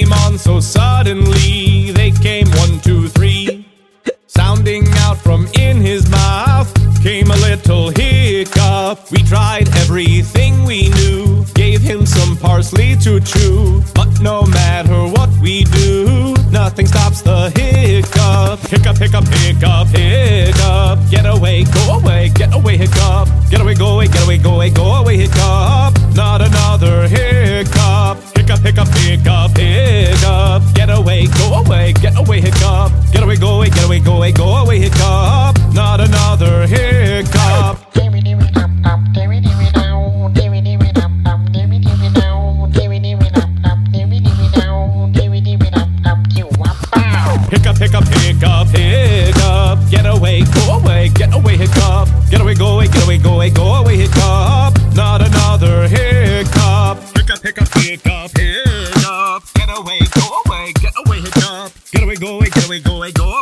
came on so suddenly. They came one, two, three. Sounding out from in his mouth came a little hiccup. We tried everything we knew, gave him some parsley to chew. But no matter what we do, nothing stops the hiccup. Hiccup, hiccup, hiccup, hiccup. Get away, go away, get away, hiccup. Get away, go away, get away, go away, go away, hiccup. pick up, pick up, pick up. Get away, go away, get away, hiccup. Get away, go away, get away, go away, go away, hiccup. Not another hiccup. Pick up, pick up, pick up, pick. Get away, go away, get away, hiccup. Get away, go away, get away, go away, go away.